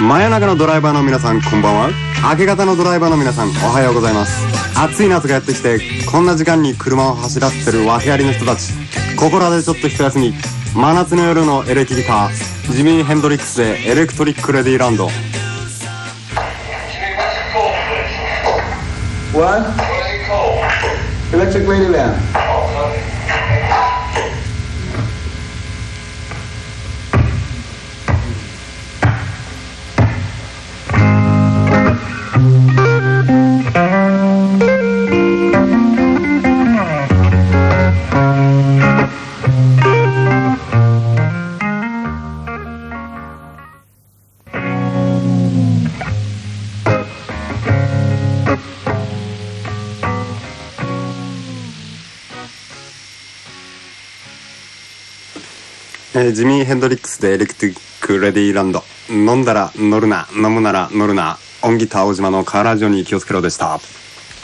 真夜中のドライバーの皆さんこんばんは。明け方のドライバーの皆さんおはようございます。暑い夏がやってきてこんな時間に車を走らせてる訳ありの人たち。ここらでちょっと一休み。真夏の夜のエレキギタージミー・ヘンドリックスでエレクトリック・レディーランド。What? Electric Ladyland. えージミー・ヘンドリックスでエレクティック・レディーランド。飲んだら乗るな。飲むなら乗るな。オンギター大島のカーラジオに気をつけろでした。